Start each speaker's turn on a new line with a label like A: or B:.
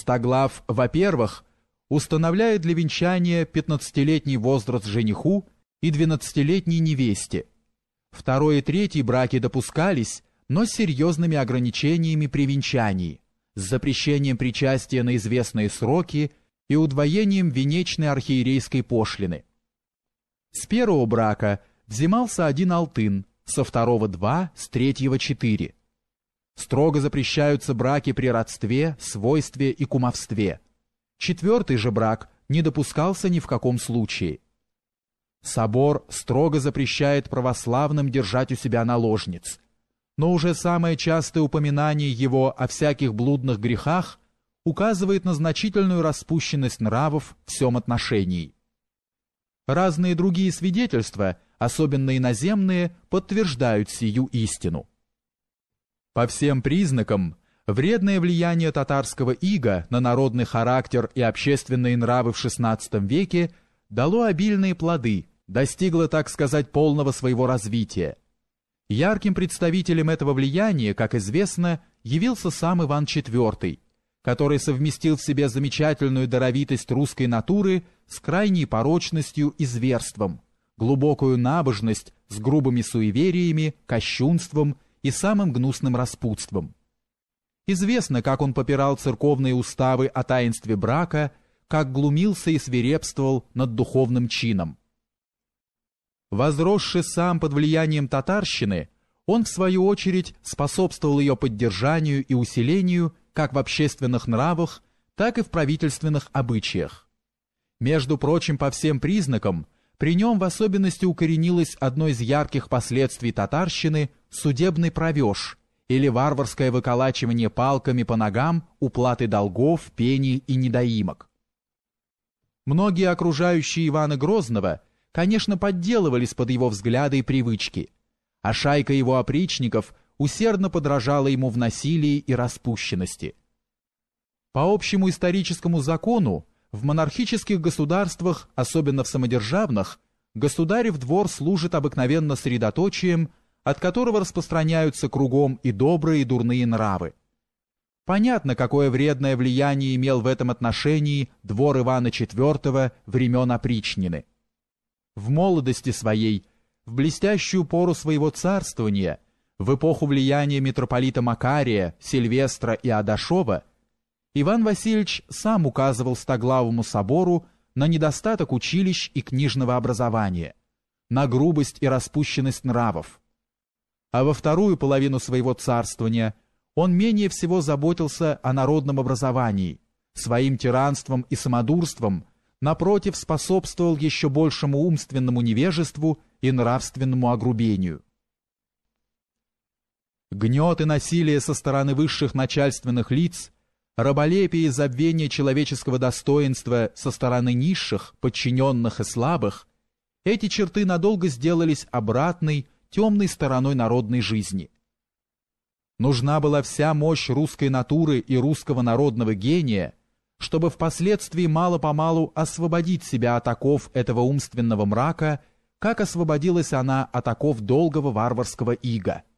A: Стоглав, во-первых, устанавливает для венчания 15-летний возраст жениху и 12-летней невесте. Второй и третий браки допускались, но с серьезными ограничениями при венчании, с запрещением причастия на известные сроки и удвоением венечной архиерейской пошлины. С первого брака взимался один алтын, со второго два, с третьего четыре. Строго запрещаются браки при родстве, свойстве и кумовстве. Четвертый же брак не допускался ни в каком случае. Собор строго запрещает православным держать у себя наложниц, но уже самое частое упоминание его о всяких блудных грехах указывает на значительную распущенность нравов в всем отношении. Разные другие свидетельства, особенно иноземные, подтверждают сию истину. По всем признакам, вредное влияние татарского ига на народный характер и общественные нравы в XVI веке дало обильные плоды, достигло, так сказать, полного своего развития. Ярким представителем этого влияния, как известно, явился сам Иван IV, который совместил в себе замечательную даровитость русской натуры с крайней порочностью и зверством, глубокую набожность с грубыми суевериями, кощунством и самым гнусным распутством. Известно, как он попирал церковные уставы о таинстве брака, как глумился и свирепствовал над духовным чином. Возросший сам под влиянием татарщины, он, в свою очередь, способствовал ее поддержанию и усилению как в общественных нравах, так и в правительственных обычаях. Между прочим, по всем признакам, при нем в особенности укоренилось одно из ярких последствий татарщины – судебный провеж или варварское выколачивание палками по ногам уплаты долгов, пений и недоимок. Многие окружающие Ивана Грозного, конечно, подделывались под его взгляды и привычки, а шайка его опричников усердно подражала ему в насилии и распущенности. По общему историческому закону, в монархических государствах, особенно в самодержавных, государев двор служит обыкновенно средоточием от которого распространяются кругом и добрые, и дурные нравы. Понятно, какое вредное влияние имел в этом отношении двор Ивана IV времен опричнины. В молодости своей, в блестящую пору своего царствования, в эпоху влияния митрополита Макария, Сильвестра и Адашова, Иван Васильевич сам указывал Стоглавому собору на недостаток училищ и книжного образования, на грубость и распущенность нравов, а во вторую половину своего царствования он менее всего заботился о народном образовании, своим тиранством и самодурством, напротив, способствовал еще большему умственному невежеству и нравственному огрубению. Гнет и насилие со стороны высших начальственных лиц, раболепие и забвение человеческого достоинства со стороны низших, подчиненных и слабых, эти черты надолго сделались обратной, темной стороной народной жизни. Нужна была вся мощь русской натуры и русского народного гения, чтобы впоследствии мало-помалу освободить себя от оков этого умственного мрака, как освободилась она от оков долгого варварского ига –